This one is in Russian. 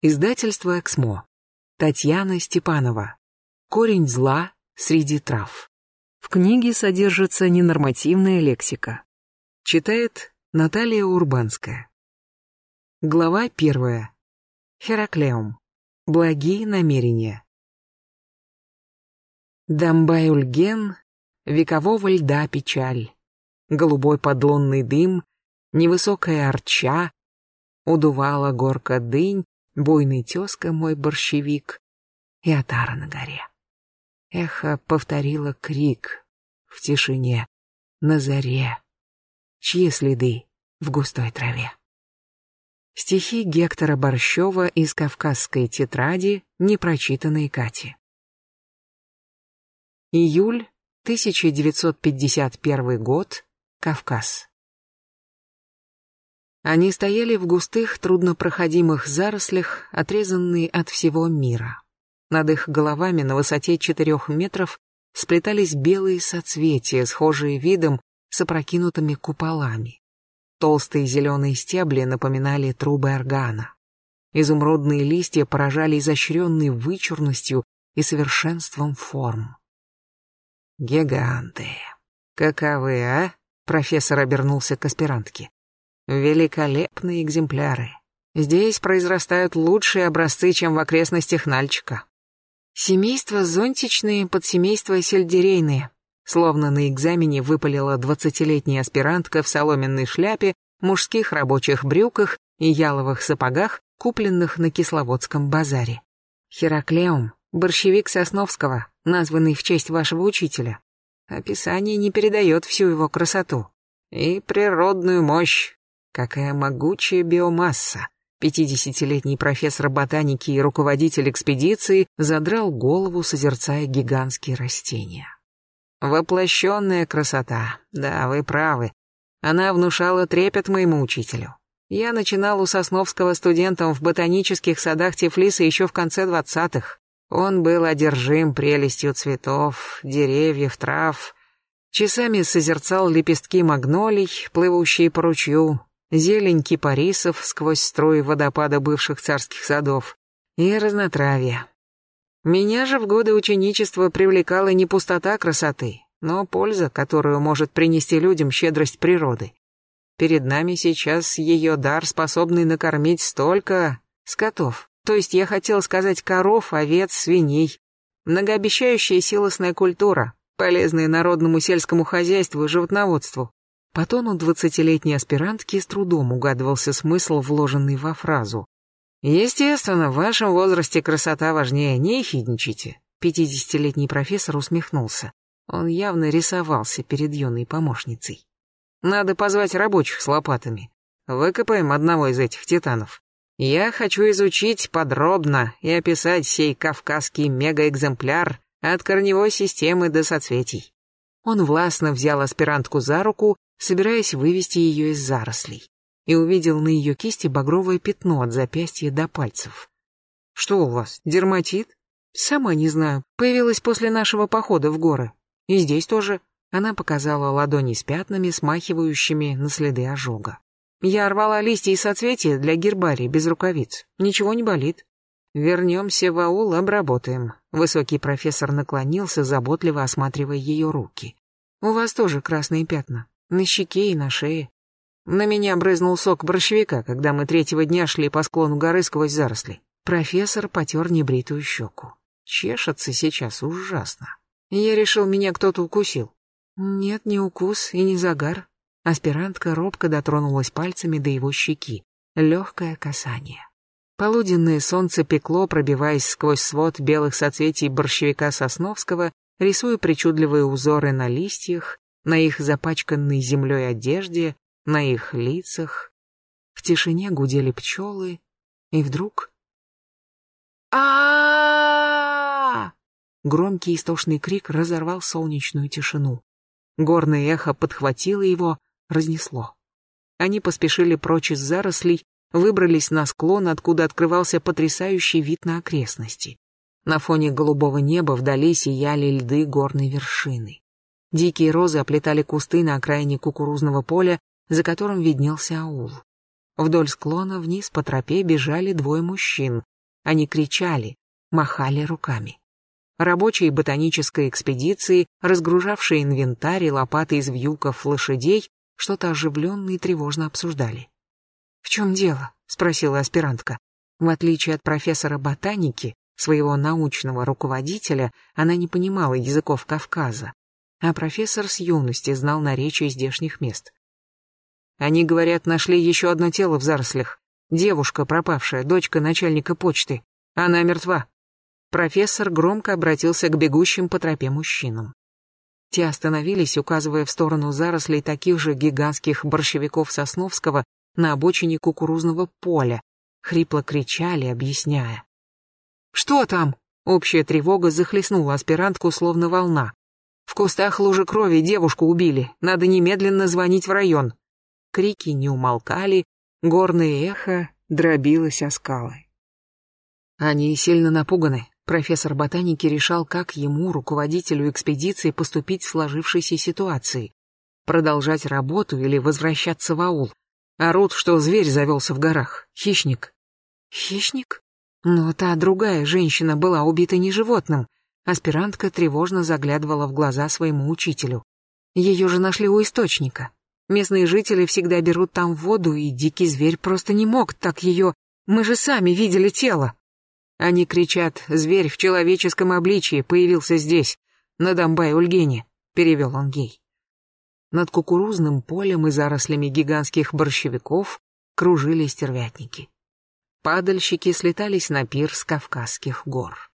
Издательство «Эксмо». Татьяна Степанова. Корень зла среди трав. В книге содержится ненормативная лексика. Читает Наталья Урбанская. Глава первая. Хераклеум. Благие намерения. Дамбай-Ульген, векового льда печаль, голубой подлунный дым, невысокая арча, удувала горка дынь, буйный тезка мой борщевик и отара на горе. Эхо повторило крик в тишине, на заре, чьи следы в густой траве. Стихи Гектора Борщева из «Кавказской тетради», непрочитанные Кати. Июль 1951 год, Кавказ. Они стояли в густых, труднопроходимых зарослях, отрезанные от всего мира. Над их головами на высоте четырех метров сплетались белые соцветия, схожие видом с опрокинутыми куполами. Толстые зеленые стебли напоминали трубы органа. Изумрудные листья поражали изощренной вычурностью и совершенством форм. «Гиганты! Каковы, а?» Профессор обернулся к аспирантке. Великолепные экземпляры. Здесь произрастают лучшие образцы, чем в окрестностях Нальчика. Семейство зонтичные, подсемейство сельдерейные. Словно на экзамене выпалила двадцатилетняя аспирантка в соломенной шляпе, мужских рабочих брюках и яловых сапогах, купленных на Кисловодском базаре. Хераклеум, борщевик Сосновского, названный в честь вашего учителя. Описание не передает всю его красоту. И природную мощь, Какая могучая биомасса! Пятидесятилетний профессор ботаники и руководитель экспедиции задрал голову, созерцая гигантские растения. Воплощенная красота, да, вы правы. Она внушала трепет моему учителю. Я начинал у Сосновского студентом в ботанических садах Тифлиса еще в конце двадцатых. Он был одержим прелестью цветов, деревьев, трав. Часами созерцал лепестки магнолий, плывущие по ручью, зелень кипарисов сквозь струи водопада бывших царских садов и разнотравье. Меня же в годы ученичества привлекала не пустота красоты, но польза, которую может принести людям щедрость природы. Перед нами сейчас ее дар, способный накормить столько скотов. То есть я хотел сказать коров, овец, свиней. Многообещающая силосная культура, полезная народному сельскому хозяйству и животноводству. По тону двадцатилетней аспирантки с трудом угадывался смысл, вложенный во фразу. «Естественно, в вашем возрасте красота важнее, не ехидничайте». Пятидесятилетний профессор усмехнулся. Он явно рисовался перед юной помощницей. «Надо позвать рабочих с лопатами. Выкопаем одного из этих титанов. Я хочу изучить подробно и описать сей кавказский мегаэкземпляр от корневой системы до соцветий». Он властно взял аспирантку за руку собираясь вывести ее из зарослей, и увидел на ее кисти багровое пятно от запястья до пальцев. «Что у вас, дерматит?» «Сама не знаю. Появилась после нашего похода в горы. И здесь тоже». Она показала ладони с пятнами, смахивающими на следы ожога. «Я рвала листья и соцветия для гербария без рукавиц. Ничего не болит. Вернемся в аул, обработаем». Высокий профессор наклонился, заботливо осматривая ее руки. «У вас тоже красные пятна на щеке и на шее. На меня брызнул сок борщевика, когда мы третьего дня шли по склону горы сквозь заросли. Профессор потер небритую щеку. Чешется сейчас ужасно. Я решил, меня кто-то укусил. Нет, не укус и не загар. Аспирантка робко дотронулась пальцами до его щеки. Легкое касание. Полуденное солнце пекло, пробиваясь сквозь свод белых соцветий борщевика Сосновского, рисуя причудливые узоры на листьях, на их запачканной землей одежде, на их лицах. В тишине гудели пчелы, и вдруг... а Громкий истошный крик разорвал солнечную тишину. Горное эхо подхватило его, разнесло. Они поспешили прочь из зарослей, выбрались на склон, откуда открывался потрясающий вид на окрестности. На фоне голубого неба вдали сияли льды горной вершины. Дикие розы оплетали кусты на окраине кукурузного поля, за которым виднелся аул. Вдоль склона вниз по тропе бежали двое мужчин. Они кричали, махали руками. Рабочие ботанической экспедиции, разгружавшие инвентарь и лопаты из вьюков лошадей, что-то оживленно и тревожно обсуждали. «В чем дело?» — спросила аспирантка. В отличие от профессора ботаники, своего научного руководителя, она не понимала языков Кавказа, а профессор с юности знал наречия здешних мест. Они, говорят, нашли еще одно тело в зарослях. Девушка, пропавшая, дочка начальника почты. Она мертва. Профессор громко обратился к бегущим по тропе мужчинам. Те остановились, указывая в сторону зарослей таких же гигантских борщевиков Сосновского на обочине кукурузного поля, хрипло кричали, объясняя. «Что там?» Общая тревога захлестнула аспирантку, словно волна. «В кустах лужи крови девушку убили. Надо немедленно звонить в район». Крики не умолкали, горное эхо дробилось о скалы. Они сильно напуганы. Профессор ботаники решал, как ему, руководителю экспедиции, поступить в сложившейся ситуации. Продолжать работу или возвращаться в аул. Орут, что зверь завелся в горах. Хищник. Хищник? Но та другая женщина была убита не животным. Аспирантка тревожно заглядывала в глаза своему учителю. Ее же нашли у источника. Местные жители всегда берут там воду, и дикий зверь просто не мог так ее... Мы же сами видели тело. Они кричат «Зверь в человеческом обличии появился здесь, на Домбай-Ульгене», — перевел он ей. Над кукурузным полем и зарослями гигантских борщевиков кружили стервятники падальщики слетались на пир с Кавказских гор.